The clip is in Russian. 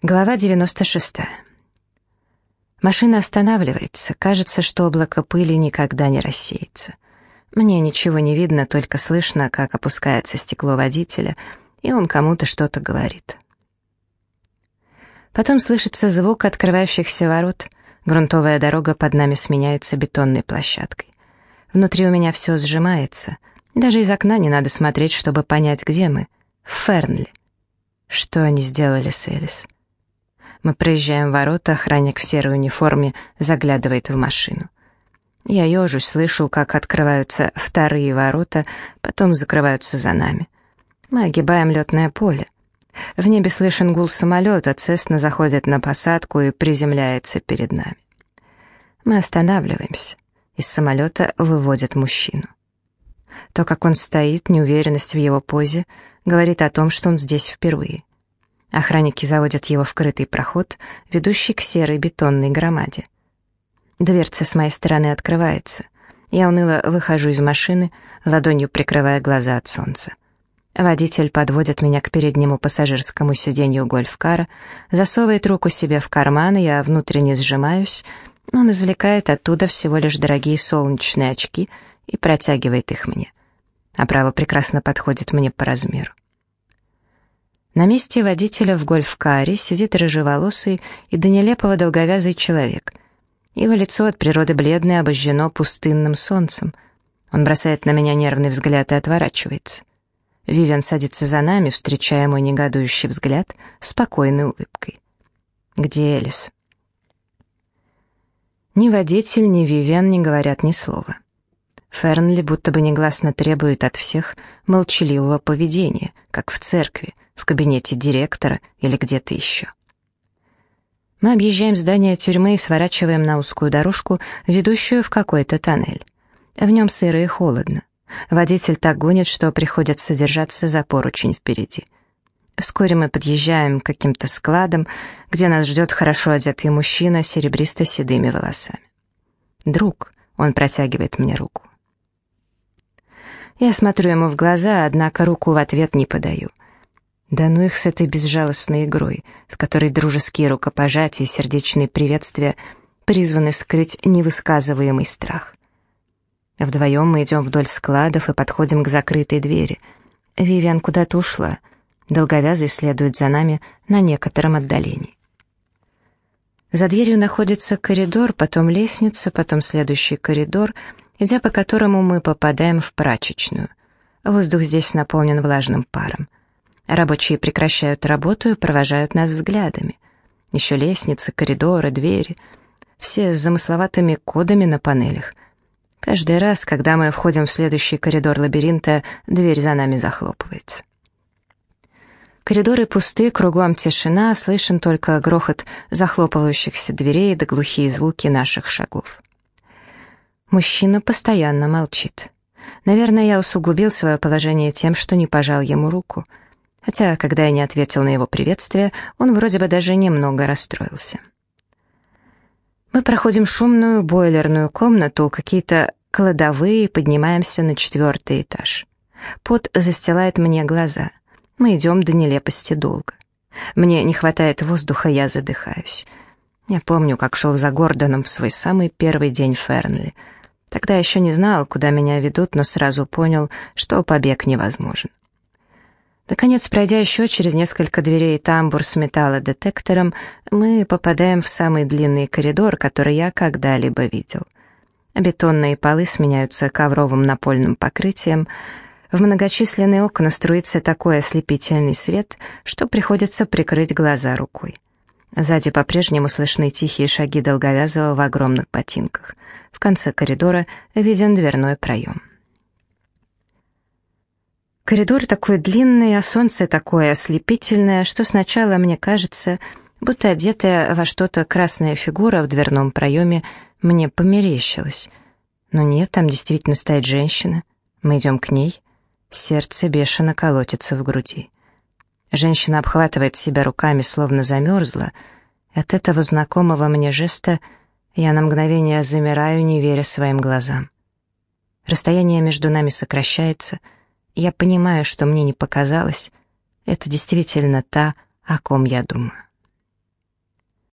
Глава 96. Машина останавливается. Кажется, что облако пыли никогда не рассеется. Мне ничего не видно, только слышно, как опускается стекло водителя, и он кому-то что-то говорит. Потом слышится звук открывающихся ворот. Грунтовая дорога под нами сменяется бетонной площадкой. Внутри у меня все сжимается. Даже из окна не надо смотреть, чтобы понять, где мы. Фернли. Что они сделали с Элис? Мы проезжаем ворота, охранник в серой униформе заглядывает в машину. Я ежусь, слышу, как открываются вторые ворота, потом закрываются за нами. Мы огибаем летное поле. В небе слышен гул самолета, Цесна заходит на посадку и приземляется перед нами. Мы останавливаемся. Из самолета выводят мужчину. То, как он стоит, неуверенность в его позе, говорит о том, что он здесь впервые. Охранники заводят его в крытый проход, ведущий к серой бетонной громаде. Дверца с моей стороны открывается. Я уныло выхожу из машины, ладонью прикрывая глаза от солнца. Водитель подводит меня к переднему пассажирскому сиденью гольфкара, засовывает руку себе в карман, я внутренне сжимаюсь, он извлекает оттуда всего лишь дорогие солнечные очки и протягивает их мне. Оправа прекрасно подходит мне по размеру. На месте водителя в гольф-каре сидит рыжеволосый и до нелепого долговязый человек. Его лицо от природы бледное обожжено пустынным солнцем. Он бросает на меня нервный взгляд и отворачивается. Вивиан садится за нами, встречая мой негодующий взгляд, спокойной улыбкой. «Где Элис?» Ни водитель, ни Вивиан не говорят ни слова. Фернли будто бы негласно требует от всех молчаливого поведения, как в церкви, в кабинете директора или где-то еще. Мы объезжаем здание тюрьмы и сворачиваем на узкую дорожку, ведущую в какой-то тоннель. В нем сыро и холодно. Водитель так гонит, что приходится держаться за поручень впереди. Вскоре мы подъезжаем к каким-то складам, где нас ждет хорошо одетый мужчина с серебристо-седыми волосами. «Друг», — он протягивает мне руку. Я смотрю ему в глаза, однако руку в ответ не подаю. Да ну их с этой безжалостной игрой, в которой дружеские рукопожатия и сердечные приветствия призваны скрыть невысказываемый страх. Вдвоем мы идем вдоль складов и подходим к закрытой двери. Вивиан куда-то ушла. Долговязый следует за нами на некотором отдалении. За дверью находится коридор, потом лестница, потом следующий коридор, идя по которому мы попадаем в прачечную. Воздух здесь наполнен влажным паром. Рабочие прекращают работу и провожают нас взглядами. Еще лестницы, коридоры, двери. Все с замысловатыми кодами на панелях. Каждый раз, когда мы входим в следующий коридор лабиринта, дверь за нами захлопывается. Коридоры пусты, кругом тишина, слышен только грохот захлопывающихся дверей да глухие звуки наших шагов. Мужчина постоянно молчит. Наверное, я усугубил свое положение тем, что не пожал ему руку — хотя, когда я не ответил на его приветствие, он вроде бы даже немного расстроился. Мы проходим шумную бойлерную комнату, какие-то кладовые, поднимаемся на четвертый этаж. Пот застилает мне глаза. Мы идем до нелепости долго. Мне не хватает воздуха, я задыхаюсь. Я помню, как шел за Гордоном в свой самый первый день Фернли. Тогда еще не знал, куда меня ведут, но сразу понял, что побег невозможен. Наконец, пройдя еще через несколько дверей тамбур с металлодетектором, мы попадаем в самый длинный коридор, который я когда-либо видел. Бетонные полы сменяются ковровым напольным покрытием, в многочисленные окна струится такой ослепительный свет, что приходится прикрыть глаза рукой. Сзади по-прежнему слышны тихие шаги долговязого в огромных ботинках. В конце коридора виден дверной проем. Коридор такой длинный, а солнце такое ослепительное, что сначала мне кажется, будто одетая во что-то красная фигура в дверном проеме мне померещилась. Но нет, там действительно стоит женщина. Мы идем к ней. Сердце бешено колотится в груди. Женщина обхватывает себя руками, словно замерзла. От этого знакомого мне жеста я на мгновение замираю, не веря своим глазам. Расстояние между нами сокращается — я понимаю, что мне не показалось. Это действительно та, о ком я думаю.